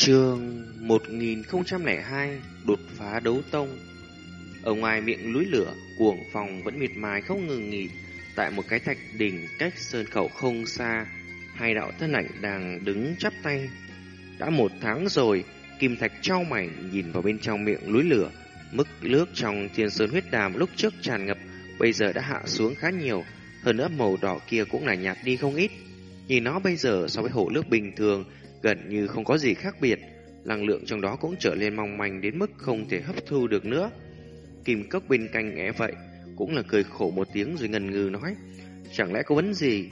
Trường 1002 Đột phá đấu tông. Ở ngoài miệng núi lửa, Cuồng phòng vẫn miệt mài không ngừng nghỉ. Tại một cái thạch đỉnh cách sơn khẩu không xa, Hai đạo thân ảnh đang đứng chắp tay. Đã một tháng rồi, Kim thạch trao mày nhìn vào bên trong miệng núi lửa. Mức nước trong thiên sơn huyết đàm lúc trước tràn ngập, Bây giờ đã hạ xuống khá nhiều. Hơn nữa màu đỏ kia cũng là nhạt đi không ít. Nhìn nó bây giờ so với hồ nước bình thường gần như không có gì khác biệt, năng lượng trong đó cũng trở lên mong manh đến mức không thể hấp thu được nữa. Kim cốc bên cạnh nghe vậy, cũng là cười khổ một tiếng rồi ngần ngừ nói, chẳng lẽ có vấn gì?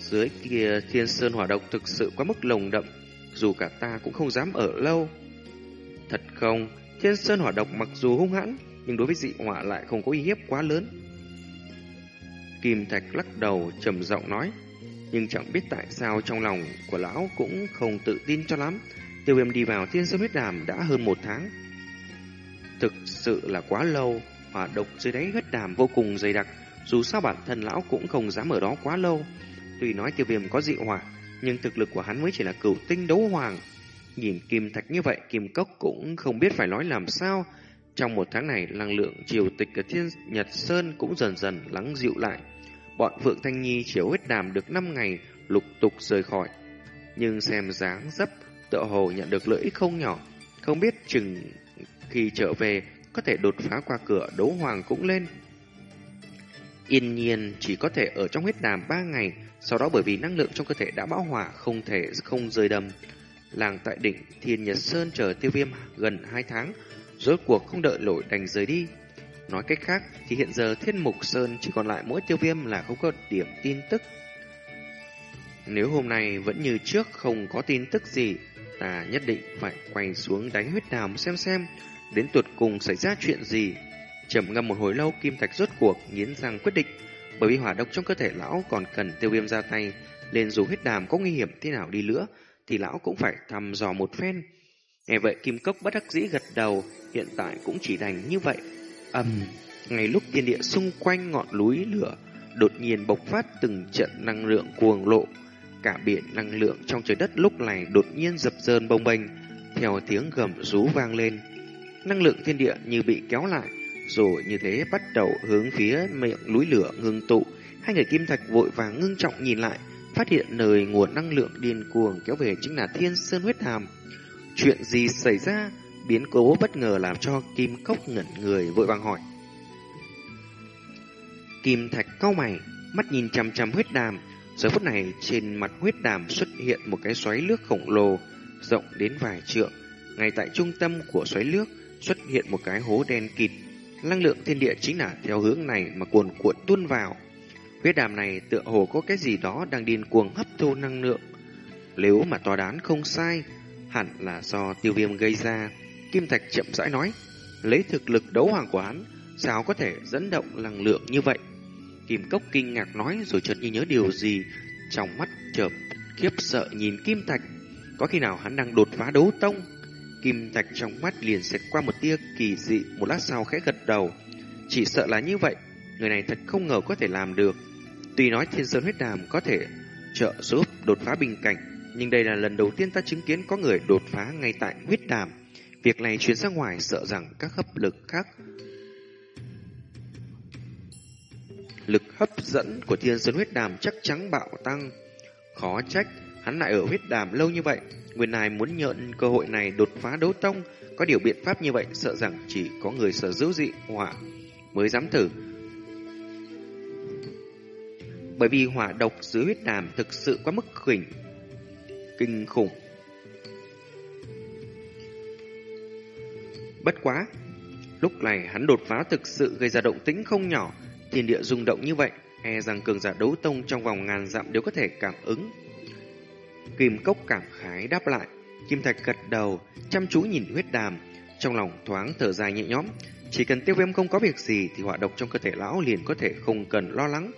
Dưới kia thiên sơn hỏa độc thực sự quá mức lồng đậm, dù cả ta cũng không dám ở lâu. Thật không, thiên sơn hỏa độc mặc dù hung hãn, nhưng đối với dị hỏa lại không có uy hiếp quá lớn. Kim Thạch lắc đầu trầm giọng nói, nhưng chẳng biết tại sao trong lòng của lão cũng không tự tin cho lắm. Tiêu viêm đi vào thiên sơn huyết đàm đã hơn một tháng. Thực sự là quá lâu, hỏa độc dưới đáy huyết đàm vô cùng dày đặc, dù sao bản thân lão cũng không dám ở đó quá lâu. Tuy nói tiêu viêm có dị hỏa, nhưng thực lực của hắn mới chỉ là cửu tinh đấu hoàng. Nhìn kim thạch như vậy, kim cốc cũng không biết phải nói làm sao. Trong một tháng này, năng lượng triều tịch ở thiên Nhật Sơn cũng dần dần lắng dịu lại bọn Phượng Thanh Nhi chiếu huyết đàm được 5 ngày lục tục rời khỏi. Nhưng xem dáng dấp, tựa hồ nhận được lợi ích không nhỏ. Không biết chừng khi trở về có thể đột phá qua cửa đấu hoàng cũng lên. Yên nhiên chỉ có thể ở trong huyết đàm 3 ngày, sau đó bởi vì năng lượng trong cơ thể đã bão hỏa không thể không rơi đầm. Làng tại đỉnh Thiên Nhật Sơn chờ tiêu viêm gần 2 tháng, rốt cuộc không đợi nổi đành rời đi. Nói cách khác thì hiện giờ Thiên Mục Sơn chỉ còn lại mỗi tiêu viêm là không có điểm tin tức. Nếu hôm nay vẫn như trước không có tin tức gì, ta nhất định phải quay xuống đánh huyết đàm xem xem đến tuột cùng xảy ra chuyện gì. Trầm ngâm một hồi lâu Kim Thạch rốt cuộc nghiến răng quyết định, bởi vì hỏa độc trong cơ thể lão còn cần tiêu viêm ra tay, nên dù huyết đàm có nguy hiểm thế nào đi nữa thì lão cũng phải thăm dò một phen. Nghe vậy Kim Cốc bất đắc dĩ gật đầu, hiện tại cũng chỉ đành như vậy ầm, ngay lúc thiên địa xung quanh ngọn núi lửa đột nhiên bộc phát từng trận năng lượng cuồng lộ. Cả biển năng lượng trong trời đất lúc này đột nhiên dập dờn bồng bềnh, theo tiếng gầm rú vang lên. Năng lượng thiên địa như bị kéo lại, rồi như thế bắt đầu hướng phía miệng núi lửa ngưng tụ. Hai người kim thạch vội vàng ngưng trọng nhìn lại, phát hiện nơi nguồn năng lượng điên cuồng kéo về chính là thiên sơn huyết hàm. Chuyện gì xảy ra? Biến cố bất ngờ làm cho Kim Cốc ngẩn người vội vàng hỏi. Kim Thạch cau mày, mắt nhìn chằm chằm huyết đàm. Giờ phút này trên mặt huyết đàm xuất hiện một cái xoáy nước khổng lồ rộng đến vài trượng. Ngay tại trung tâm của xoáy nước xuất hiện một cái hố đen kịt. Năng lượng thiên địa chính là theo hướng này mà cuồn cuộn tuôn vào. Huyết đàm này tựa hồ có cái gì đó đang điên cuồng hấp thu năng lượng. Nếu mà tòa đán không sai, hẳn là do tiêu viêm gây ra. Kim Thạch chậm rãi nói, lấy thực lực đấu hoàng của hắn, sao có thể dẫn động năng lượng như vậy? Kim Cốc kinh ngạc nói rồi chợt như nhớ điều gì, trong mắt chợt khiếp sợ nhìn Kim Thạch. Có khi nào hắn đang đột phá đấu tông? Kim Thạch trong mắt liền xẹt qua một tia kỳ dị, một lát sau khẽ gật đầu. Chỉ sợ là như vậy, người này thật không ngờ có thể làm được. Tuy nói thiên sơn huyết đàm có thể trợ giúp đột phá bình cảnh, nhưng đây là lần đầu tiên ta chứng kiến có người đột phá ngay tại huyết đàm. Việc này chuyển ra ngoài sợ rằng các hấp lực khác lực hấp dẫn của thiên sơn huyết đàm chắc chắn bạo tăng. Khó trách, hắn lại ở huyết đàm lâu như vậy. Nguyên này muốn nhận cơ hội này đột phá đấu tông, có điều biện pháp như vậy sợ rằng chỉ có người sở hữu dị hỏa mới dám thử. Bởi vì hỏa độc dưới huyết đàm thực sự quá mức khỉnh, kinh khủng. Bất quá, lúc này hắn đột phá thực sự gây ra động tĩnh không nhỏ, thiên địa rung động như vậy, e rằng cường giả đấu tông trong vòng ngàn dặm đều có thể cảm ứng. Kim cốc cảm khái đáp lại, Kim Thạch gật đầu, chăm chú nhìn huyết đàm, trong lòng thoáng thở dài nhẹ nhõm, chỉ cần tiêu viêm không có việc gì thì hỏa độc trong cơ thể lão liền có thể không cần lo lắng.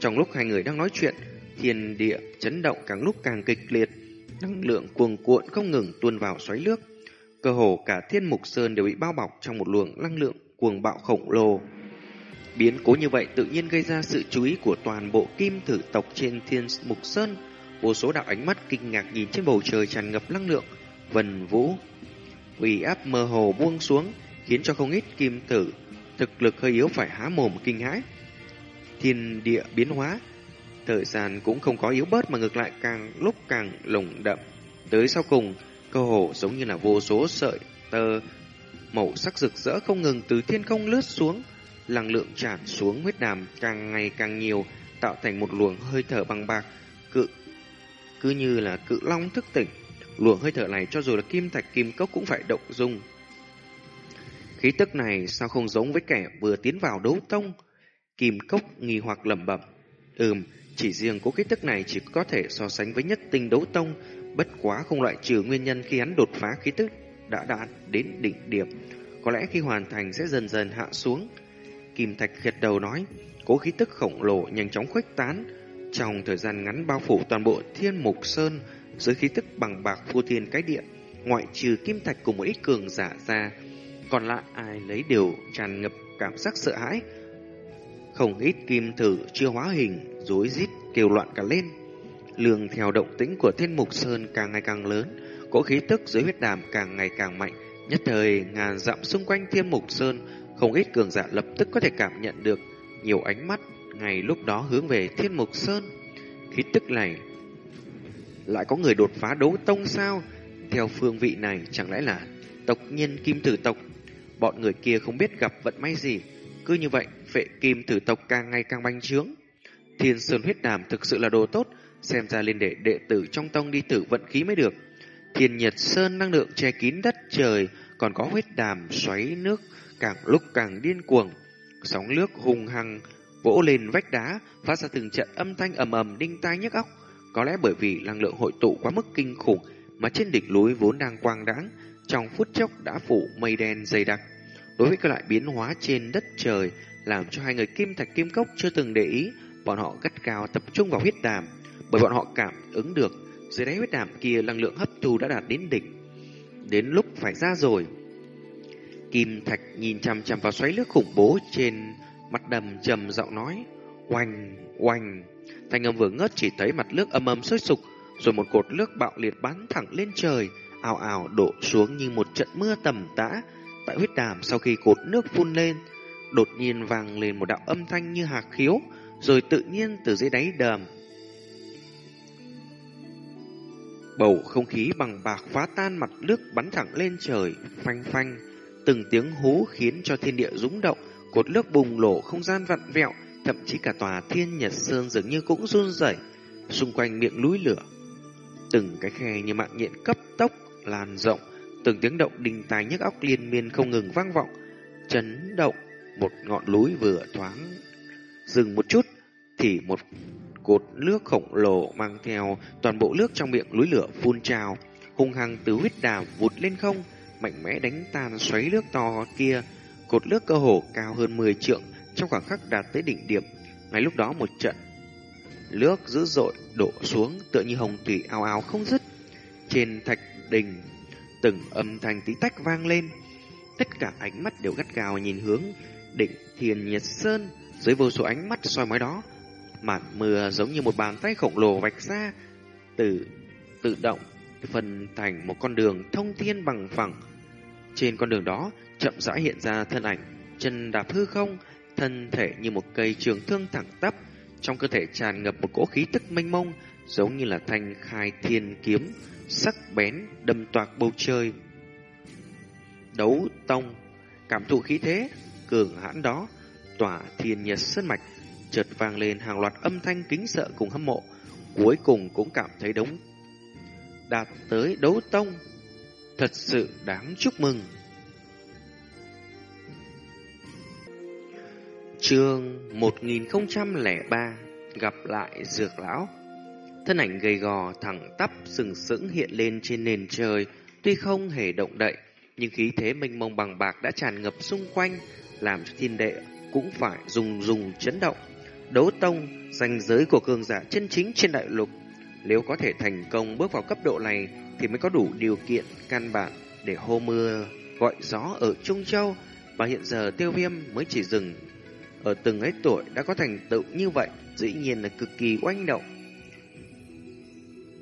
Trong lúc hai người đang nói chuyện, thiên địa chấn động càng lúc càng kịch liệt, năng lượng cuồng cuộn không ngừng tuôn vào xoáy nước. Cơ hồ cả thiên mục sơn đều bị bao bọc trong một luồng năng lượng cuồng bạo khổng lồ. Biến cố như vậy tự nhiên gây ra sự chú ý của toàn bộ kim thử tộc trên thiên mục sơn. vô số đạo ánh mắt kinh ngạc nhìn trên bầu trời tràn ngập năng lượng, vần vũ. Uy áp mơ hồ buông xuống, khiến cho không ít kim tử thực lực hơi yếu phải há mồm kinh hãi. Thiên địa biến hóa, thời gian cũng không có yếu bớt mà ngược lại càng lúc càng lồng đậm. Tới sau cùng, cơ hồ giống như là vô số sợi tơ màu sắc rực rỡ không ngừng từ thiên không lướt xuống, năng lượng tràn xuống huyết đàm càng ngày càng nhiều, tạo thành một luồng hơi thở bằng bạc, cự cứ như là cự long thức tỉnh. Luồng hơi thở này cho dù là kim thạch kim cốc cũng phải động dung. Khí tức này sao không giống với kẻ vừa tiến vào đấu tông? Kim cốc nghi hoặc lẩm bẩm. Ừm, chỉ riêng cố khí tức này chỉ có thể so sánh với nhất tinh đấu tông, bất quá không loại trừ nguyên nhân khi hắn đột phá khí tức đã đạt đến đỉnh điểm. Có lẽ khi hoàn thành sẽ dần dần hạ xuống. Kim Thạch gật đầu nói, cố khí tức khổng lồ nhanh chóng khuếch tán, trong thời gian ngắn bao phủ toàn bộ thiên mục sơn, dưới khí tức bằng bạc phu thiên cái điện, ngoại trừ Kim Thạch cùng một ít cường giả ra, còn lại ai lấy đều tràn ngập cảm giác sợ hãi. Không ít kim thử chưa hóa hình, rối rít kêu loạn cả lên. Lường theo động tĩnh của thiên mục sơn càng ngày càng lớn, cỗ khí tức dưới huyết đàm càng ngày càng mạnh. Nhất thời ngàn dặm xung quanh thiên mục sơn, không ít cường giả lập tức có thể cảm nhận được nhiều ánh mắt ngay lúc đó hướng về thiên mục sơn. Khí tức này lại có người đột phá đấu tông sao? Theo phương vị này chẳng lẽ là tộc nhân kim tử tộc Bọn người kia không biết gặp vận may gì. Cứ như vậy, vệ kim tử tộc càng ngày càng banh trướng. Thiên Sơn huyết đàm thực sự là đồ tốt, xem ra lên để đệ tử trong tông đi tử vận khí mới được. Thiên Nhật Sơn năng lượng che kín đất trời, còn có huyết đàm xoáy nước càng lúc càng điên cuồng. Sóng nước hùng hăng vỗ lên vách đá, phát ra từng trận âm thanh ầm ầm đinh tai nhức óc. Có lẽ bởi vì năng lượng hội tụ quá mức kinh khủng mà trên đỉnh núi vốn đang quang đãng, trong phút chốc đã phủ mây đen dày đặc. Đối với các loại biến hóa trên đất trời, làm cho hai người kim thạch kim cốc chưa từng để ý, bọn họ gắt cao tập trung vào huyết đàm, bởi bọn họ cảm ứng được dưới đáy huyết đàm kia năng lượng hấp thu đã đạt đến đỉnh. Đến lúc phải ra rồi. Kim thạch nhìn chằm chằm vào xoáy nước khủng bố trên mặt đầm trầm giọng nói, oanh, oanh. Thanh âm vừa ngớt chỉ thấy mặt nước âm âm sôi sục, rồi một cột nước bạo liệt bắn thẳng lên trời, ào ào đổ xuống như một trận mưa tầm tã. Tại huyết đàm sau khi cột nước phun lên, đột nhiên vang lên một đạo âm thanh như hạc khiếu, rồi tự nhiên từ dưới đáy đầm. Bầu không khí bằng bạc phá tan mặt nước bắn thẳng lên trời, phanh phanh. Từng tiếng hú khiến cho thiên địa rúng động, cột nước bùng nổ không gian vặn vẹo, thậm chí cả tòa thiên nhật sơn dường như cũng run rẩy xung quanh miệng núi lửa. Từng cái khe như mạng nhện cấp tốc lan rộng, từng tiếng động đình tài nhức óc liên miên không ngừng vang vọng, chấn động một ngọn núi vừa thoáng dừng một chút thì một cột nước khổng lồ mang theo toàn bộ nước trong miệng núi lửa phun trào, hung hăng từ huyết đàm vụt lên không, mạnh mẽ đánh tan xoáy nước to kia, cột nước cơ hồ cao hơn 10 trượng trong khoảng khắc đạt tới đỉnh điểm. Ngay lúc đó một trận nước dữ dội đổ xuống tựa như hồng thủy ao ao không dứt. Trên thạch đình, từng âm thanh tí tách vang lên. Tất cả ánh mắt đều gắt gào nhìn hướng đỉnh Thiền Nhật Sơn dưới vô số ánh mắt soi mói đó. Màn mưa giống như một bàn tay khổng lồ vạch ra từ tự động phân thành một con đường thông thiên bằng phẳng. Trên con đường đó chậm rãi hiện ra thân ảnh chân đạp hư không, thân thể như một cây trường thương thẳng tắp, trong cơ thể tràn ngập một cỗ khí tức mênh mông, giống như là thanh khai thiên kiếm, sắc bén đâm toạc bầu trời. Đấu tông, cảm thụ khí thế cường hãn đó, tỏa thiên nhiệt sơn mạch, chợt vang lên hàng loạt âm thanh kính sợ cùng hâm mộ, cuối cùng cũng cảm thấy đống đạt tới đấu tông, thật sự đáng chúc mừng. Chương 1003 Gặp lại Dược Lão. Thân ảnh gầy gò thẳng tắp sừng sững hiện lên trên nền trời. Tuy không hề động đậy Nhưng khí thế mênh mông bằng bạc đã tràn ngập xung quanh Làm cho thiên đệ cũng phải rùng rùng chấn động. Đấu tông, danh giới của cường giả chân chính trên đại lục Nếu có thể thành công bước vào cấp độ này Thì mới có đủ điều kiện căn bản để hô mưa gọi gió ở Trung Châu Và hiện giờ tiêu viêm mới chỉ dừng ở từng ấy tuổi đã có thành tựu như vậy, dĩ nhiên là cực kỳ oanh động.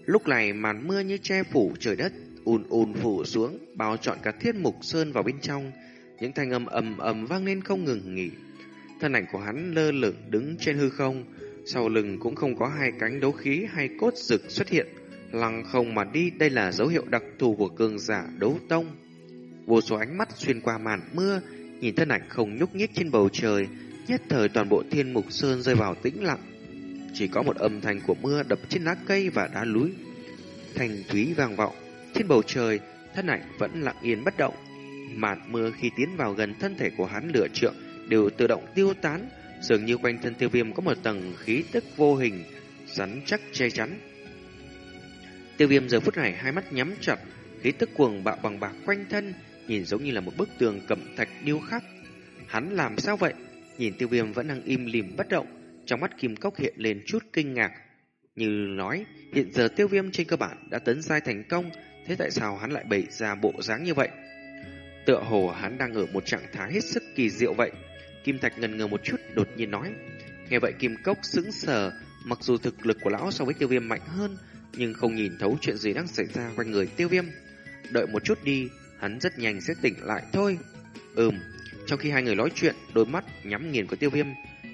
Lúc này màn mưa như che phủ trời đất, ùn ùn phủ xuống, bao trọn cả thiên mục sơn vào bên trong. Những thanh âm ầm ầm vang lên không ngừng nghỉ. Thân ảnh của hắn lơ lửng đứng trên hư không, sau lưng cũng không có hai cánh đấu khí hay cốt rực xuất hiện. Lăng không mà đi, đây là dấu hiệu đặc thù của cường giả đấu tông. Vô số ánh mắt xuyên qua màn mưa, nhìn thân ảnh không nhúc nhích trên bầu trời, nhất thời toàn bộ thiên mục sơn rơi vào tĩnh lặng. Chỉ có một âm thanh của mưa đập trên lá cây và đá núi. Thành thúy vang vọng, trên bầu trời, thân ảnh vẫn lặng yên bất động. Màn mưa khi tiến vào gần thân thể của hắn lửa trượng đều tự động tiêu tán, dường như quanh thân tiêu viêm có một tầng khí tức vô hình, rắn chắc che chắn. Tiêu viêm giờ phút này hai mắt nhắm chặt, khí tức cuồng bạo bằng bạc quanh thân, nhìn giống như là một bức tường cẩm thạch điêu khắc. Hắn làm sao vậy? Nhìn tiêu viêm vẫn đang im lìm bất động, trong mắt kim cốc hiện lên chút kinh ngạc. Như nói, hiện giờ tiêu viêm trên cơ bản đã tấn giai thành công, thế tại sao hắn lại bày ra bộ dáng như vậy? Tựa hồ hắn đang ở một trạng thái hết sức kỳ diệu vậy. Kim Thạch ngần ngừ một chút đột nhiên nói. Nghe vậy Kim Cốc sững sờ, mặc dù thực lực của lão so với tiêu viêm mạnh hơn, nhưng không nhìn thấu chuyện gì đang xảy ra quanh người tiêu viêm. Đợi một chút đi, hắn rất nhanh sẽ tỉnh lại thôi. Ừm, trong khi hai người nói chuyện, đôi mắt nhắm nghiền của tiêu viêm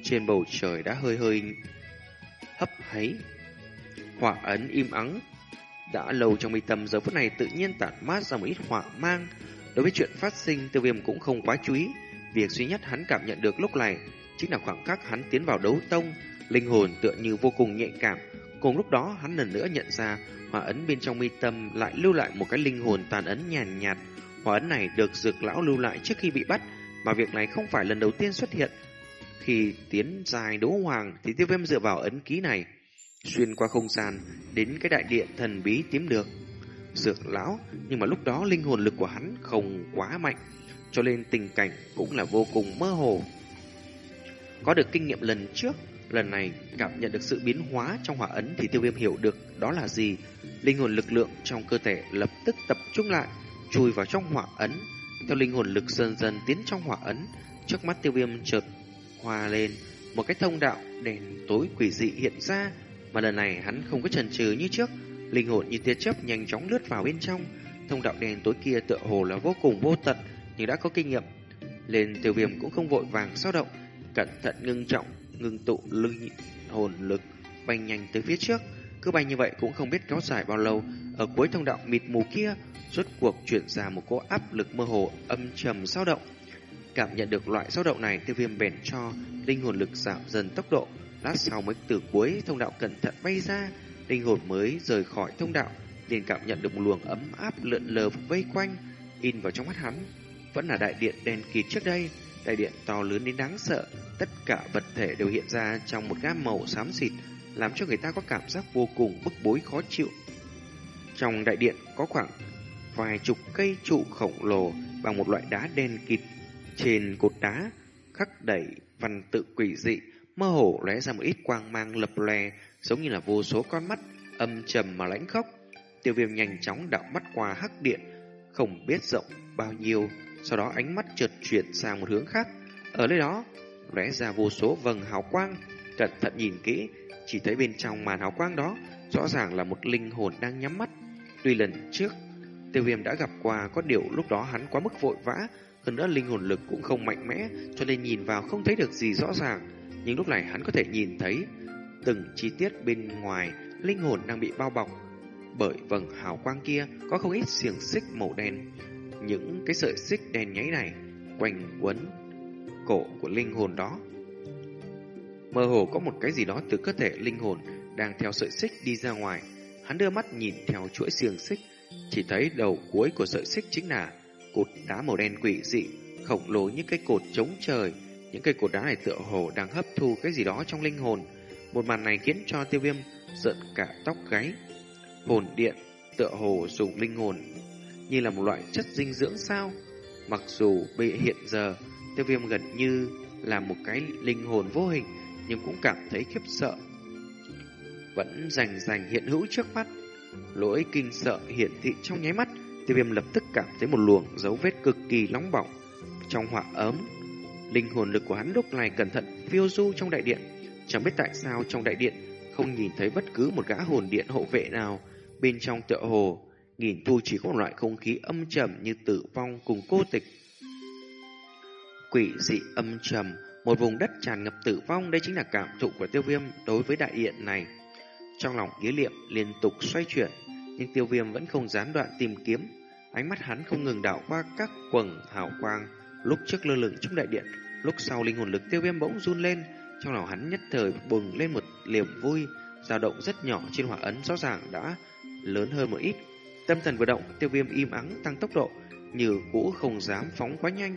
trên bầu trời đã hơi hơi hấp háy. Hỏa ấn im ắng, đã lâu trong mi tâm giờ phút này tự nhiên tản mát ra một ít hỏa mang. Đối với chuyện phát sinh, tiêu viêm cũng không quá chú ý. Việc duy nhất hắn cảm nhận được lúc này chính là khoảng cách hắn tiến vào đấu tông, linh hồn tựa như vô cùng nhạy cảm. Cùng lúc đó, hắn lần nữa nhận ra hỏa ấn bên trong mi tâm lại lưu lại một cái linh hồn tàn ấn nhàn nhạt, nhạt. Hỏa ấn này được dược lão lưu lại trước khi bị bắt, mà việc này không phải lần đầu tiên xuất hiện. Khi tiến dài đấu hoàng thì tiêu viêm dựa vào ấn ký này, xuyên qua không gian đến cái đại điện thần bí tím được. Dược lão, nhưng mà lúc đó linh hồn lực của hắn không quá mạnh, cho nên tình cảnh cũng là vô cùng mơ hồ. Có được kinh nghiệm lần trước, lần này cảm nhận được sự biến hóa trong hỏa ấn thì tiêu viêm hiểu được đó là gì. Linh hồn lực lượng trong cơ thể lập tức tập trung lại, chui vào trong hỏa ấn. Theo linh hồn lực dần dần tiến trong hỏa ấn, trước mắt tiêu viêm chợt hòa lên, một cái thông đạo đèn tối quỷ dị hiện ra, mà lần này hắn không có chần chừ như trước, linh hồn như tia chớp nhanh chóng lướt vào bên trong. Thông đạo đèn tối kia tựa hồ là vô cùng vô tận, nhưng đã có kinh nghiệm. nên tiêu viêm cũng không vội vàng sao động, cẩn thận ngưng trọng, ngưng tụ linh hồn lực bay nhanh tới phía trước. Cứ bay như vậy cũng không biết kéo dài bao lâu, ở cuối thông đạo mịt mù kia, rốt cuộc chuyển ra một cỗ áp lực mơ hồ âm trầm sao động. Cảm nhận được loại dao động này, tiêu viêm bèn cho linh hồn lực giảm dần tốc độ. Lát sau mới từ cuối thông đạo cẩn thận bay ra, linh hồn mới rời khỏi thông đạo, liền cảm nhận được một luồng ấm áp lượn lờ vây quanh, in vào trong mắt hắn. Vẫn là đại điện đen kịt trước đây, đại điện to lớn đến đáng sợ, tất cả vật thể đều hiện ra trong một gam màu xám xịt, làm cho người ta có cảm giác vô cùng bức bối khó chịu. Trong đại điện có khoảng vài chục cây trụ khổng lồ bằng một loại đá đen kịt trên cột đá khắc đẩy văn tự quỷ dị, mơ hồ lóe ra một ít quang mang lập lè, giống như là vô số con mắt âm trầm mà lãnh khốc. Tiêu Viêm nhanh chóng đảo mắt qua hắc điện, không biết rộng bao nhiêu, sau đó ánh mắt chợt chuyển sang một hướng khác. Ở nơi đó, lóe ra vô số vầng hào quang, cẩn thận nhìn kỹ, chỉ thấy bên trong màn hào quang đó rõ ràng là một linh hồn đang nhắm mắt. Tuy lần trước Tiêu Viêm đã gặp qua có điều lúc đó hắn quá mức vội vã, hơn nữa linh hồn lực cũng không mạnh mẽ, cho nên nhìn vào không thấy được gì rõ ràng. Nhưng lúc này hắn có thể nhìn thấy từng chi tiết bên ngoài linh hồn đang bị bao bọc. Bởi vầng hào quang kia có không ít xiềng xích màu đen. Những cái sợi xích đen nháy này quanh quấn cổ của linh hồn đó. Mơ hồ có một cái gì đó từ cơ thể linh hồn đang theo sợi xích đi ra ngoài. Hắn đưa mắt nhìn theo chuỗi xiềng xích, chỉ thấy đầu cuối của sợi xích chính là cột đá màu đen quỷ dị, khổng lồ như cái cột chống trời. Những cây cột đá này tựa hồ đang hấp thu cái gì đó trong linh hồn. Một màn này khiến cho tiêu viêm giận cả tóc gáy. Hồn điện tựa hồ dùng linh hồn như là một loại chất dinh dưỡng sao. Mặc dù bị hiện giờ tiêu viêm gần như là một cái linh hồn vô hình nhưng cũng cảm thấy khiếp sợ. Vẫn rành rành hiện hữu trước mắt. Lỗi kinh sợ hiện thị trong nháy mắt Tiêu viêm lập tức cảm thấy một luồng dấu vết cực kỳ nóng bỏng trong hỏa ấm. Linh hồn lực của hắn lúc này cẩn thận phiêu du trong đại điện. Chẳng biết tại sao trong đại điện không nhìn thấy bất cứ một gã hồn điện hộ vệ nào. bên trong tựa hồ, nghìn thu chỉ có một loại không khí âm trầm như tử vong cùng cô tịch. Quỷ dị âm trầm, một vùng đất tràn ngập tử vong, đây chính là cảm thụ của tiêu viêm đối với đại điện này. Trong lòng ý niệm liên tục xoay chuyển, nhưng tiêu viêm vẫn không gián đoạn tìm kiếm. Ánh mắt hắn không ngừng đảo qua các quầng hào quang, lúc trước lơ lửng trong đại điện, lúc sau linh hồn lực tiêu viêm bỗng run lên, trong lòng hắn nhất thời bừng lên một niềm vui, dao động rất nhỏ trên hỏa ấn rõ ràng đã lớn hơn một ít. Tâm thần vừa động, tiêu viêm im ắng tăng tốc độ, như cũ không dám phóng quá nhanh.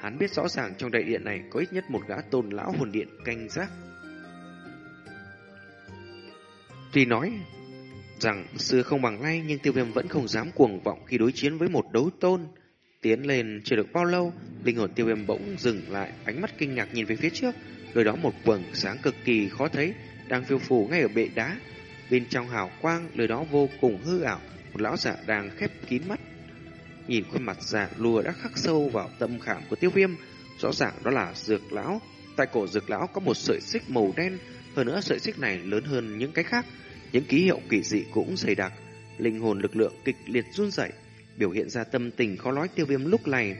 Hắn biết rõ ràng trong đại điện này có ít nhất một gã tôn lão hồn điện canh giác. Tuy nói rằng xưa không bằng nay nhưng tiêu viêm vẫn không dám cuồng vọng khi đối chiến với một đấu tôn. Tiến lên chưa được bao lâu, linh hồn tiêu viêm bỗng dừng lại, ánh mắt kinh ngạc nhìn về phía trước. Nơi đó một quầng sáng cực kỳ khó thấy, đang phiêu phù ngay ở bệ đá. Bên trong hào quang, nơi đó vô cùng hư ảo, một lão giả đang khép kín mắt. Nhìn khuôn mặt giả lùa đã khắc sâu vào tâm khảm của tiêu viêm, rõ ràng đó là dược lão. Tại cổ dược lão có một sợi xích màu đen, hơn nữa sợi xích này lớn hơn những cái khác. Những ký hiệu kỳ dị cũng dày đặc, linh hồn lực lượng kịch liệt run rẩy, biểu hiện ra tâm tình khó nói tiêu viêm lúc này.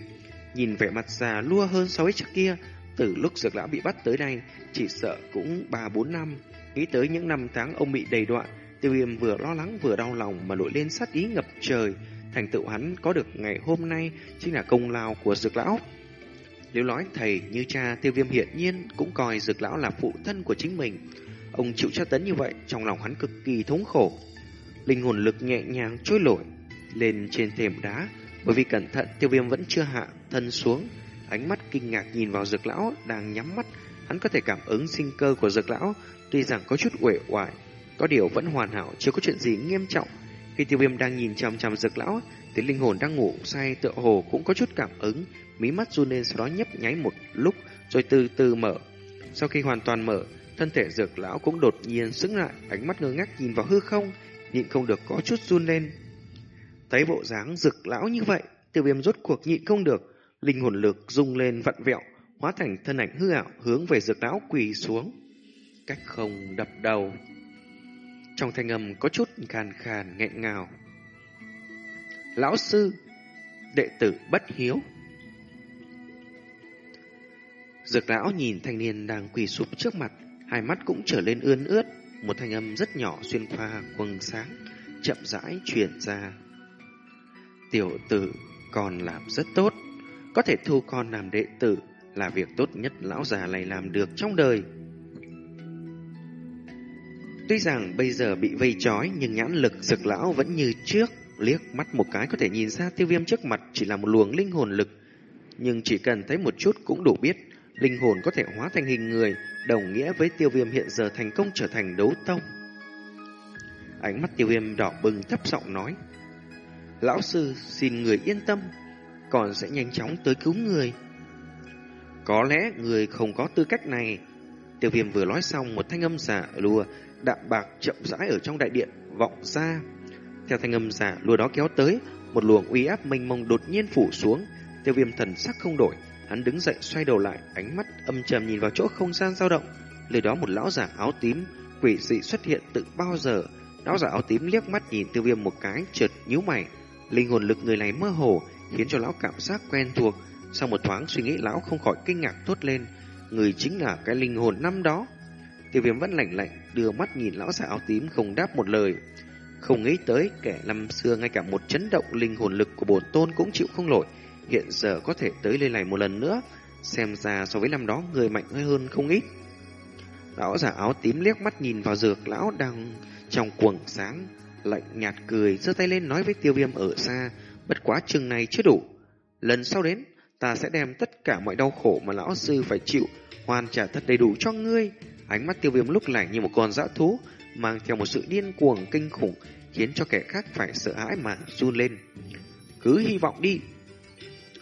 Nhìn vẻ mặt già lua hơn so với trước kia, từ lúc dược lão bị bắt tới nay, chỉ sợ cũng 3-4 năm. Nghĩ tới những năm tháng ông bị đầy đoạn, tiêu viêm vừa lo lắng vừa đau lòng mà nổi lên sát ý ngập trời. Thành tựu hắn có được ngày hôm nay chính là công lao của dược lão. Nếu nói thầy như cha tiêu viêm hiện nhiên cũng coi dược lão là phụ thân của chính mình. Ông chịu tra tấn như vậy, trong lòng hắn cực kỳ thống khổ. Linh hồn lực nhẹ nhàng trôi nổi lên trên thềm đá, bởi vì cẩn thận tiêu viêm vẫn chưa hạ thân xuống. Ánh mắt kinh ngạc nhìn vào dược lão đang nhắm mắt, hắn có thể cảm ứng sinh cơ của dược lão, tuy rằng có chút uể oải, có điều vẫn hoàn hảo, chưa có chuyện gì nghiêm trọng. Khi tiêu viêm đang nhìn chằm chằm dược lão, thì linh hồn đang ngủ say tựa hồ cũng có chút cảm ứng, mí mắt run lên sau đó nhấp nháy một lúc rồi từ từ mở. Sau khi hoàn toàn mở, thân thể dược lão cũng đột nhiên sững lại, ánh mắt ngơ ngác nhìn vào hư không, nhịn không được có chút run lên. Thấy bộ dáng dược lão như vậy, tiêu viêm rốt cuộc nhịn không được, linh hồn lực rung lên vặn vẹo, hóa thành thân ảnh hư ảo hướng về dược lão quỳ xuống. Cách không đập đầu. Trong thanh âm có chút khàn khàn nghẹn ngào. Lão sư, đệ tử bất hiếu. Dược lão nhìn thanh niên đang quỳ sụp trước mặt, hai mắt cũng trở lên ươn ướt, một thanh âm rất nhỏ xuyên qua quầng sáng, chậm rãi truyền ra. Tiểu tử còn làm rất tốt, có thể thu con làm đệ tử là việc tốt nhất lão già này làm được trong đời. Tuy rằng bây giờ bị vây trói nhưng nhãn lực dực lão vẫn như trước, liếc mắt một cái có thể nhìn ra tiêu viêm trước mặt chỉ là một luồng linh hồn lực. Nhưng chỉ cần thấy một chút cũng đủ biết, linh hồn có thể hóa thành hình người, đồng nghĩa với tiêu viêm hiện giờ thành công trở thành đấu tông. Ánh mắt tiêu viêm đỏ bừng thấp giọng nói, Lão sư xin người yên tâm, còn sẽ nhanh chóng tới cứu người. Có lẽ người không có tư cách này. Tiêu viêm vừa nói xong một thanh âm giả lùa đạm bạc chậm rãi ở trong đại điện vọng ra. Theo thanh âm giả lùa đó kéo tới, một luồng uy áp mênh mông đột nhiên phủ xuống. Tiêu viêm thần sắc không đổi, hắn đứng dậy xoay đầu lại, ánh mắt âm trầm nhìn vào chỗ không gian dao động. Lời đó một lão giả áo tím quỷ dị xuất hiện từ bao giờ. Lão giả áo tím liếc mắt nhìn tiêu viêm một cái, chợt nhíu mày. Linh hồn lực người này mơ hồ, khiến cho lão cảm giác quen thuộc. Sau một thoáng suy nghĩ lão không khỏi kinh ngạc thốt lên, người chính là cái linh hồn năm đó. Tiêu viêm vẫn lạnh lạnh, đưa mắt nhìn lão giả áo tím không đáp một lời. Không nghĩ tới kẻ năm xưa ngay cả một chấn động linh hồn lực của bổn tôn cũng chịu không nổi, hiện giờ có thể tới lên này một lần nữa. Xem ra so với năm đó người mạnh hơn không ít. Lão giả áo tím liếc mắt nhìn vào dược lão đang trong quầng sáng, lạnh nhạt cười, giơ tay lên nói với tiêu viêm ở xa, bất quá chừng này chưa đủ. Lần sau đến, ta sẽ đem tất cả mọi đau khổ mà lão sư phải chịu, hoàn trả thật đầy đủ cho ngươi. Ánh mắt tiêu viêm lúc này như một con dã thú, mang theo một sự điên cuồng kinh khủng, khiến cho kẻ khác phải sợ hãi mà run lên. Cứ hy vọng đi.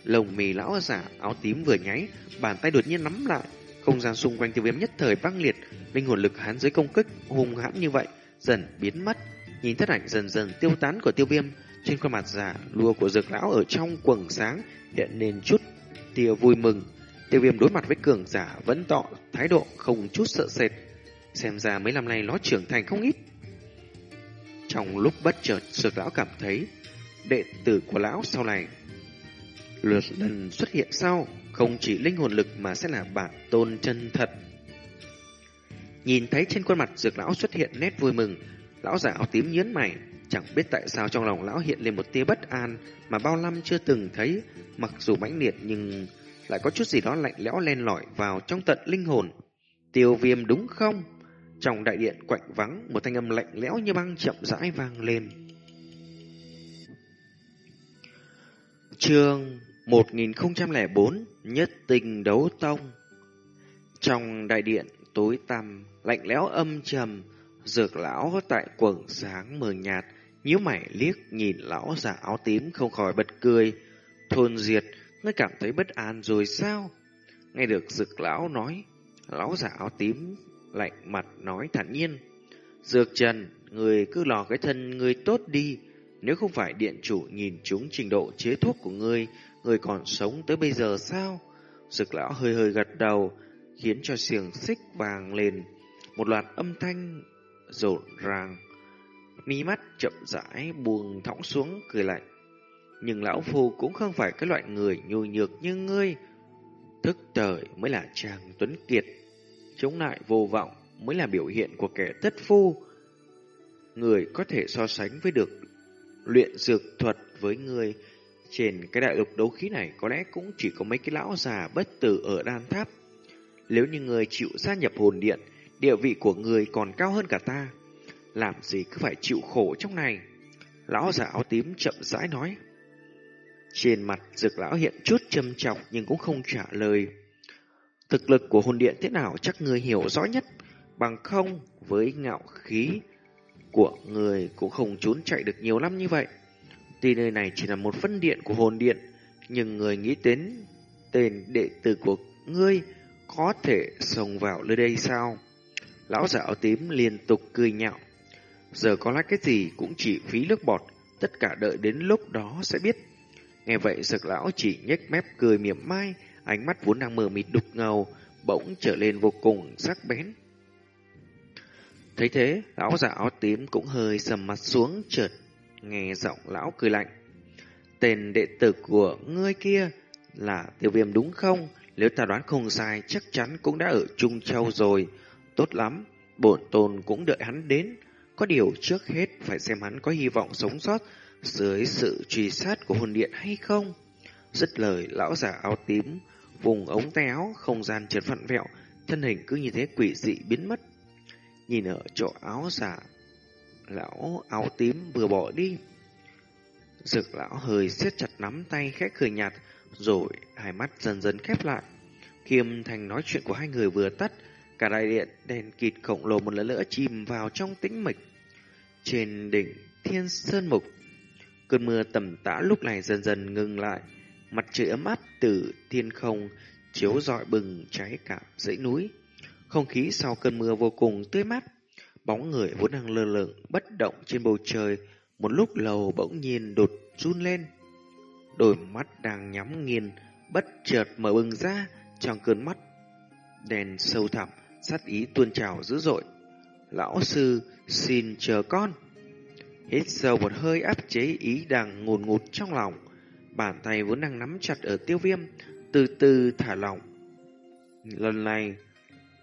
Lồng mì lão giả áo tím vừa nháy, bàn tay đột nhiên nắm lại, không gian xung quanh tiêu viêm nhất thời băng liệt, linh hồn lực hắn dưới công kích hùng hãn như vậy dần biến mất. Nhìn thất ảnh dần dần tiêu tán của tiêu viêm, trên khuôn mặt giả lùa của dược lão ở trong quầng sáng hiện nên chút tia vui mừng. Tiêu viêm đối mặt với cường giả vẫn tỏ thái độ không chút sợ sệt. Xem ra mấy năm nay nó trưởng thành không ít. Trong lúc bất chợt, Dược Lão cảm thấy đệ tử của Lão sau này lượt lần xuất hiện sau, không chỉ linh hồn lực mà sẽ là bản tôn chân thật. Nhìn thấy trên khuôn mặt Dược Lão xuất hiện nét vui mừng, Lão giả áo tím nhớn mày, chẳng biết tại sao trong lòng Lão hiện lên một tia bất an mà bao năm chưa từng thấy, mặc dù mãnh liệt nhưng lại có chút gì đó lạnh lẽo len lỏi vào trong tận linh hồn. Tiêu viêm đúng không? Trong đại điện quạnh vắng, một thanh âm lạnh lẽo như băng chậm rãi vang lên. Chương 1004 Nhất tình đấu tông Trong đại điện tối tăm, lạnh lẽo âm trầm, dược lão tại quầng sáng mờ nhạt, nhíu mày liếc nhìn lão già áo tím không khỏi bật cười. Thôn diệt, ngươi cảm thấy bất an rồi sao? Nghe được dược lão nói, lão giả áo tím lạnh mặt nói thản nhiên. Dược trần, người cứ lò cái thân người tốt đi. Nếu không phải điện chủ nhìn chúng trình độ chế thuốc của ngươi, người còn sống tới bây giờ sao? Dược lão hơi hơi gật đầu, khiến cho xiềng xích vàng lên. Một loạt âm thanh rộn ràng. Mi mắt chậm rãi buông thõng xuống cười lạnh. Nhưng lão phu cũng không phải cái loại người nhu nhược như ngươi. Thức thời mới là chàng tuấn kiệt chống lại vô vọng mới là biểu hiện của kẻ thất phu. Người có thể so sánh với được luyện dược thuật với người trên cái đại lục đấu khí này có lẽ cũng chỉ có mấy cái lão già bất tử ở đan tháp. Nếu như người chịu gia nhập hồn điện, địa vị của người còn cao hơn cả ta. Làm gì cứ phải chịu khổ trong này. Lão già áo tím chậm rãi nói. Trên mặt dược lão hiện chút châm trọng nhưng cũng không trả lời. Thực lực của hồn điện thế nào chắc người hiểu rõ nhất, bằng không với ngạo khí của người cũng không trốn chạy được nhiều lắm như vậy. Tuy nơi này chỉ là một phân điện của hồn điện, nhưng người nghĩ đến tên đệ tử của ngươi có thể xông vào nơi đây sao? Lão giả áo tím liên tục cười nhạo. Giờ có lẽ cái gì cũng chỉ phí nước bọt, tất cả đợi đến lúc đó sẽ biết. Nghe vậy sực lão chỉ nhếch mép cười mỉm mai, ánh mắt vốn đang mờ mịt đục ngầu, bỗng trở lên vô cùng sắc bén. Thấy thế, lão già áo tím cũng hơi sầm mặt xuống chợt nghe giọng lão cười lạnh. Tên đệ tử của ngươi kia là tiêu viêm đúng không? Nếu ta đoán không sai, chắc chắn cũng đã ở Trung Châu rồi. Tốt lắm, bổn tôn cũng đợi hắn đến. Có điều trước hết phải xem hắn có hy vọng sống sót dưới sự truy sát của hồn điện hay không. Dứt lời, lão giả áo tím vùng ống tay áo, không gian chợt vặn vẹo, thân hình cứ như thế quỷ dị biến mất. Nhìn ở chỗ áo giả, lão áo tím vừa bỏ đi. Dực lão hơi siết chặt nắm tay khẽ cười nhạt, rồi hai mắt dần dần khép lại. Kiêm thành nói chuyện của hai người vừa tắt, cả đại điện đèn kịt khổng lồ một lần nữa chìm vào trong tĩnh mịch. Trên đỉnh thiên sơn mục, cơn mưa tầm tã lúc này dần dần ngừng lại, Mặt trời ấm áp từ thiên không chiếu rọi bừng cháy cả dãy núi. Không khí sau cơn mưa vô cùng tươi mát. Bóng người vốn đang lơ lửng bất động trên bầu trời, một lúc lâu bỗng nhiên đột run lên. Đôi mắt đang nhắm nghiền, bất chợt mở bừng ra trong cơn mắt. Đèn sâu thẳm, sát ý tuôn trào dữ dội. Lão sư, xin chờ con. Hít sâu một hơi áp chế ý đang ngồn ngụt trong lòng. Bàn tay vốn đang nắm chặt ở tiêu viêm, từ từ thả lỏng. Lần này,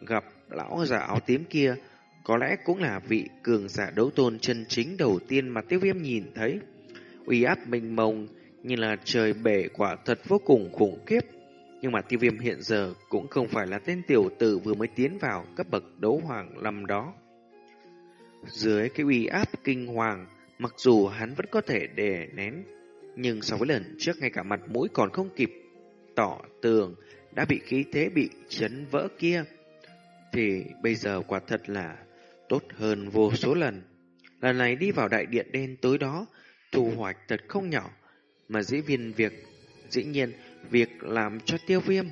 gặp lão già áo tím kia, có lẽ cũng là vị cường giả đấu tôn chân chính đầu tiên mà tiêu viêm nhìn thấy. uy áp mênh mông như là trời bể quả thật vô cùng khủng khiếp. Nhưng mà tiêu viêm hiện giờ cũng không phải là tên tiểu tử vừa mới tiến vào cấp bậc đấu hoàng năm đó. Dưới cái uy áp kinh hoàng, mặc dù hắn vẫn có thể đè nén nhưng so với lần trước ngay cả mặt mũi còn không kịp tỏ tường đã bị khí thế bị chấn vỡ kia thì bây giờ quả thật là tốt hơn vô số lần. Lần này đi vào đại điện đen tối đó thu hoạch thật không nhỏ mà dĩ viên việc dĩ nhiên việc làm cho tiêu viêm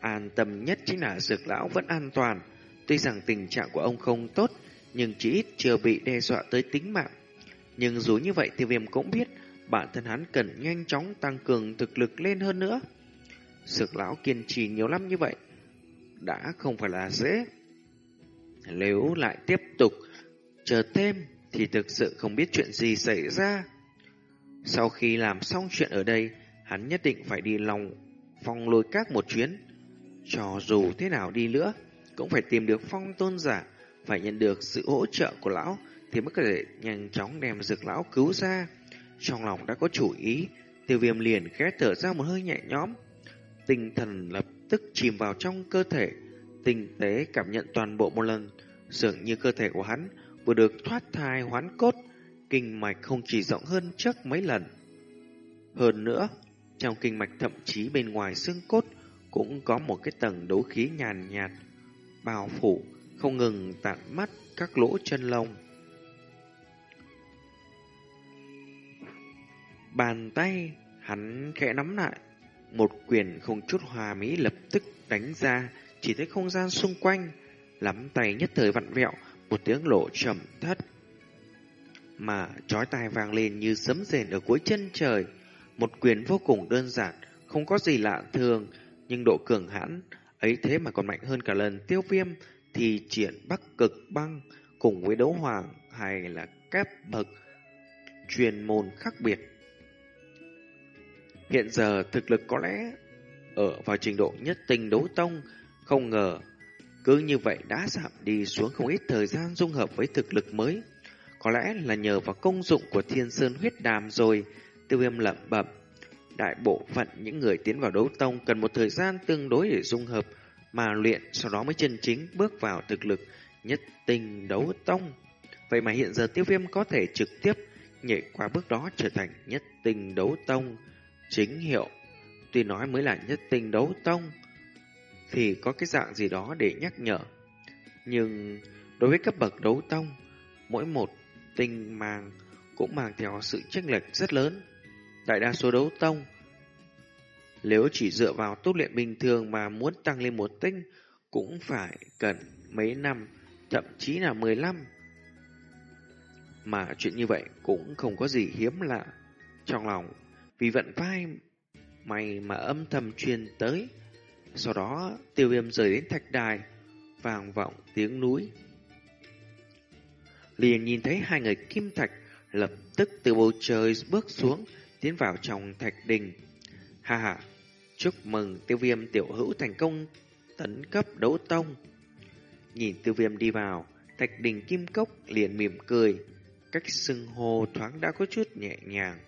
an tâm nhất chính là dược lão vẫn an toàn tuy rằng tình trạng của ông không tốt nhưng chỉ ít chưa bị đe dọa tới tính mạng nhưng dù như vậy tiêu viêm cũng biết bản thân hắn cần nhanh chóng tăng cường thực lực lên hơn nữa. Sược lão kiên trì nhiều năm như vậy, đã không phải là dễ. Nếu lại tiếp tục chờ thêm, thì thực sự không biết chuyện gì xảy ra. Sau khi làm xong chuyện ở đây, hắn nhất định phải đi lòng phong lôi các một chuyến. Cho dù thế nào đi nữa, cũng phải tìm được phong tôn giả, phải nhận được sự hỗ trợ của lão, thì mới có thể nhanh chóng đem dược lão cứu ra. Trong lòng đã có chủ ý, tiêu viêm liền khẽ thở ra một hơi nhẹ nhõm. Tinh thần lập tức chìm vào trong cơ thể, tinh tế cảm nhận toàn bộ một lần, dường như cơ thể của hắn vừa được thoát thai hoán cốt, kinh mạch không chỉ rộng hơn trước mấy lần. Hơn nữa, trong kinh mạch thậm chí bên ngoài xương cốt cũng có một cái tầng đấu khí nhàn nhạt, bao phủ, không ngừng tản mắt các lỗ chân lông. Bàn tay hắn khẽ nắm lại, một quyền không chút hòa mỹ lập tức đánh ra, chỉ thấy không gian xung quanh, lắm tay nhất thời vặn vẹo, một tiếng lộ trầm thất. Mà chói tai vang lên như sấm rền ở cuối chân trời, một quyền vô cùng đơn giản, không có gì lạ thường, nhưng độ cường hãn ấy thế mà còn mạnh hơn cả lần tiêu viêm thì triển bắc cực băng cùng với đấu hoàng hay là kép bậc chuyên môn khác biệt. Hiện giờ thực lực có lẽ ở vào trình độ nhất tinh đấu tông, không ngờ cứ như vậy đã giảm đi xuống không ít thời gian dung hợp với thực lực mới. Có lẽ là nhờ vào công dụng của thiên sơn huyết đàm rồi, tiêu viêm lẩm bẩm. Đại bộ phận những người tiến vào đấu tông cần một thời gian tương đối để dung hợp, mà luyện sau đó mới chân chính bước vào thực lực nhất tinh đấu tông. Vậy mà hiện giờ tiêu viêm có thể trực tiếp nhảy qua bước đó trở thành nhất tinh đấu tông chính hiệu. Tuy nói mới là nhất tinh đấu tông, thì có cái dạng gì đó để nhắc nhở. Nhưng đối với cấp bậc đấu tông, mỗi một tinh mang cũng mang theo sự chênh lệch rất lớn. Đại đa số đấu tông, nếu chỉ dựa vào tu luyện bình thường mà muốn tăng lên một tinh, cũng phải cần mấy năm, thậm chí là 15. Mà chuyện như vậy cũng không có gì hiếm lạ. Trong lòng, vì vận vai mày mà âm thầm truyền tới, sau đó tiêu viêm rời đến thạch đài, vàng vọng tiếng núi. Liền nhìn thấy hai người kim thạch lập tức từ bầu trời bước xuống, tiến vào trong thạch đình. Ha ha, chúc mừng tiêu viêm tiểu hữu thành công tấn cấp đấu tông. Nhìn tiêu viêm đi vào, thạch đình kim cốc liền mỉm cười, cách xưng hô thoáng đã có chút nhẹ nhàng.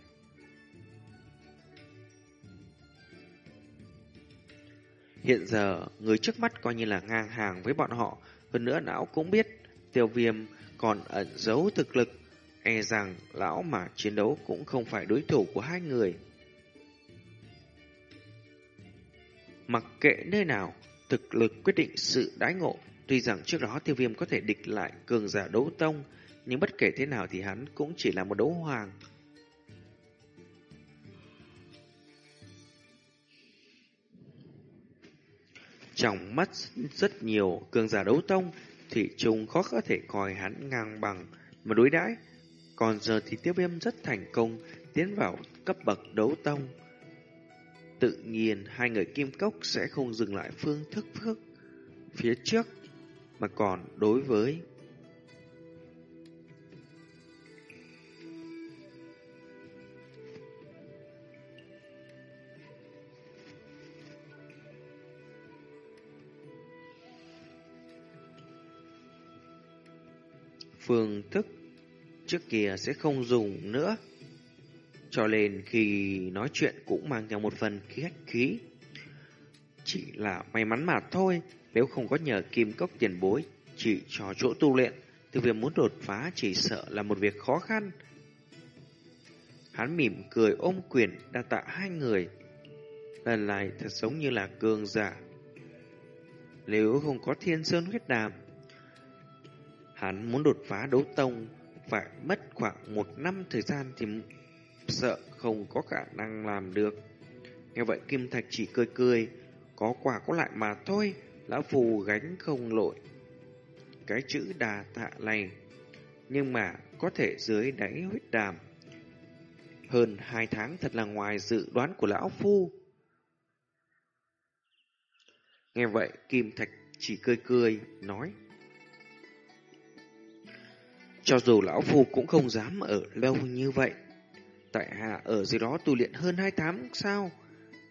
Hiện giờ, người trước mắt coi như là ngang hàng với bọn họ, hơn nữa lão cũng biết tiêu viêm còn ẩn giấu thực lực, e rằng lão mà chiến đấu cũng không phải đối thủ của hai người. Mặc kệ nơi nào, thực lực quyết định sự đãi ngộ. Tuy rằng trước đó tiêu viêm có thể địch lại cường giả đấu tông, nhưng bất kể thế nào thì hắn cũng chỉ là một đấu hoàng. Trong mắt rất nhiều cường giả đấu tông thì trùng khó có thể coi hắn ngang bằng mà đối đãi. Còn giờ thì tiêu viêm rất thành công tiến vào cấp bậc đấu tông. Tự nhiên hai người kim cốc sẽ không dừng lại phương thức phước phía trước mà còn đối với phương thức trước kia sẽ không dùng nữa. Cho nên khi nói chuyện cũng mang theo một phần khách khí. Chỉ là may mắn mà thôi, nếu không có nhờ kim cốc tiền bối, chỉ cho chỗ tu luyện, thì việc muốn đột phá chỉ sợ là một việc khó khăn. Hắn mỉm cười ôm quyền đa tạ hai người. Lần này thật giống như là cường giả. Nếu không có thiên sơn huyết đàm, Hắn muốn đột phá đấu tông phải mất khoảng một năm thời gian thì sợ không có khả năng làm được. Nghe vậy Kim Thạch chỉ cười cười, có quả có lại mà thôi, lão phù gánh không lội. Cái chữ đà tạ này, nhưng mà có thể dưới đáy huyết đàm. Hơn hai tháng thật là ngoài dự đoán của lão phu. Nghe vậy Kim Thạch chỉ cười cười, nói. Cho dù lão phu cũng không dám ở lâu như vậy. Tại hạ ở dưới đó tu luyện hơn hai tháng sao?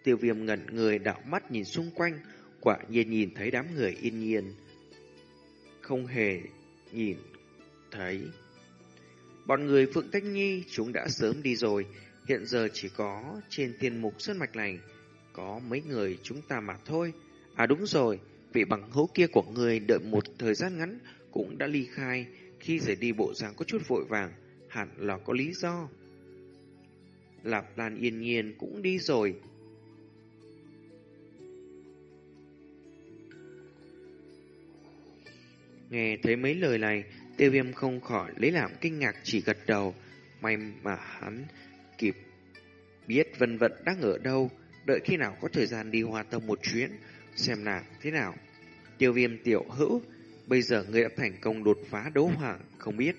Tiêu viêm ngẩn người đảo mắt nhìn xung quanh, quả nhiên nhìn thấy đám người yên nhiên. Không hề nhìn thấy. Bọn người Phượng tách Nhi chúng đã sớm đi rồi, hiện giờ chỉ có trên thiên mục sơn mạch này có mấy người chúng ta mà thôi. À đúng rồi, vị bằng hữu kia của người đợi một thời gian ngắn cũng đã ly khai, khi rời đi bộ dáng có chút vội vàng, hẳn là có lý do. Lạp Lan yên nhiên cũng đi rồi. Nghe thấy mấy lời này, tiêu viêm không khỏi lấy làm kinh ngạc chỉ gật đầu. May mà hắn kịp biết vân vận đang ở đâu, đợi khi nào có thời gian đi hòa tâm một chuyến, xem nàng thế nào. Tiêu viêm tiểu hữu, bây giờ người đã thành công đột phá đấu hoàng, không biết.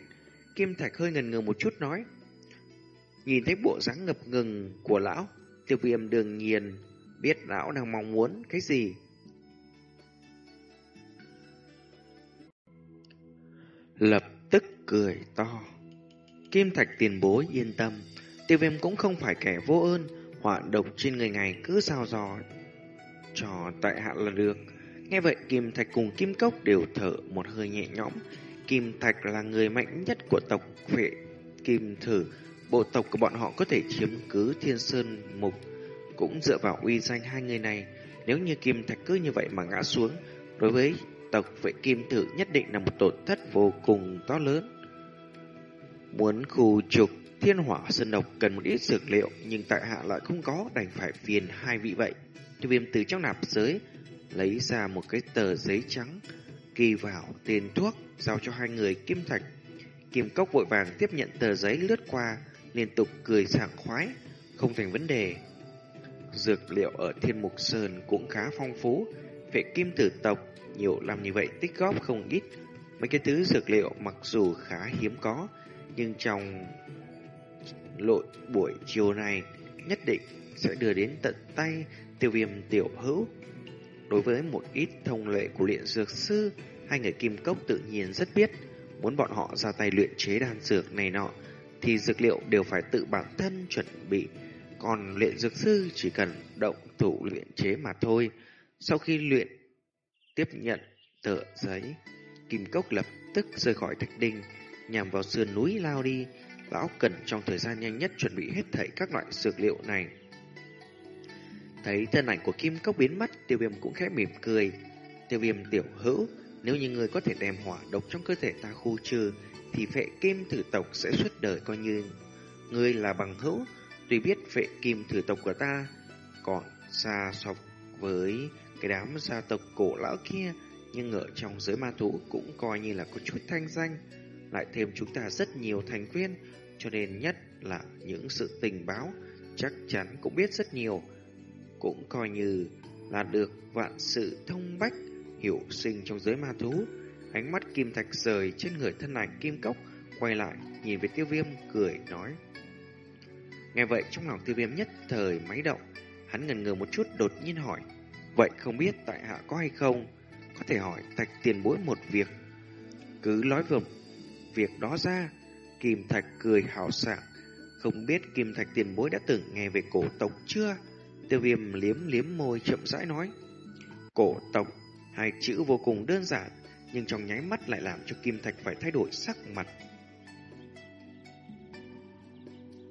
Kim Thạch hơi ngần ngừ một chút nói. Nhìn thấy bộ dáng ngập ngừng của lão, tiêu viêm đương nhiên biết lão đang mong muốn cái gì. Lập tức cười to. Kim Thạch tiền bối yên tâm, tiêu viêm cũng không phải kẻ vô ơn, hoạn độc trên người ngài cứ sao dò cho tại hạ là được. Nghe vậy Kim Thạch cùng Kim Cốc đều thở một hơi nhẹ nhõm. Kim Thạch là người mạnh nhất của tộc phệ Kim Thử. Bộ tộc của bọn họ có thể chiếm cứ Thiên Sơn Mục. Cũng dựa vào uy danh hai người này. Nếu như Kim Thạch cứ như vậy mà ngã xuống, đối với tộc vệ Kim Thử nhất định là một tổn thất vô cùng to lớn. Muốn khu trục thiên hỏa sơn độc cần một ít dược liệu, nhưng tại hạ lại không có, đành phải phiền hai vị vậy. Tiêu viêm từ trong nạp giới lấy ra một cái tờ giấy trắng, ghi vào tên thuốc, giao cho hai người Kim Thạch. Kim Cốc vội vàng tiếp nhận tờ giấy lướt qua, liên tục cười sảng khoái, không thành vấn đề. Dược liệu ở Thiên Mục Sơn cũng khá phong phú, vệ kim tử tộc nhiều năm như vậy tích góp không ít. Mấy cái thứ dược liệu mặc dù khá hiếm có, nhưng trong lội buổi chiều này nhất định sẽ đưa đến tận tay tiêu viêm tiểu hữu. Đối với một ít thông lệ của luyện dược sư, hai người kim cốc tự nhiên rất biết, muốn bọn họ ra tay luyện chế đan dược này nọ, thì dược liệu đều phải tự bản thân chuẩn bị, còn luyện dược sư chỉ cần động thủ luyện chế mà thôi. Sau khi luyện, tiếp nhận tờ giấy, kim cốc lập tức rời khỏi thạch đình, nhằm vào sườn núi lao đi, lão cần trong thời gian nhanh nhất chuẩn bị hết thảy các loại dược liệu này. Thấy thân ảnh của Kim Cốc biến mất, tiêu viêm cũng khẽ mỉm cười. Tiêu viêm tiểu hữu, nếu như người có thể đem hỏa độc trong cơ thể ta khu trừ, thì vệ kim thử tộc sẽ suốt đời coi như người là bằng hữu. Tuy biết vệ kim thử tộc của ta còn xa sọc với cái đám gia tộc cổ lão kia, nhưng ở trong giới ma thú cũng coi như là có chút thanh danh. Lại thêm chúng ta rất nhiều thành viên, cho nên nhất là những sự tình báo, chắc chắn cũng biết rất nhiều cũng coi như là được vạn sự thông bách hiểu sinh trong giới ma thú. Ánh mắt kim thạch rời trên người thân ảnh kim cốc, quay lại nhìn về tiêu viêm cười nói. Nghe vậy trong lòng tiêu viêm nhất thời máy động, hắn ngần ngừ một chút đột nhiên hỏi. Vậy không biết tại hạ có hay không? Có thể hỏi thạch tiền bối một việc. Cứ nói vườm việc đó ra, kim thạch cười hào sảng. Không biết kim thạch tiền bối đã từng nghe về cổ tộc chưa? Tiêu viêm liếm liếm môi chậm rãi nói. Cổ tộc, hai chữ vô cùng đơn giản, nhưng trong nháy mắt lại làm cho Kim Thạch phải thay đổi sắc mặt.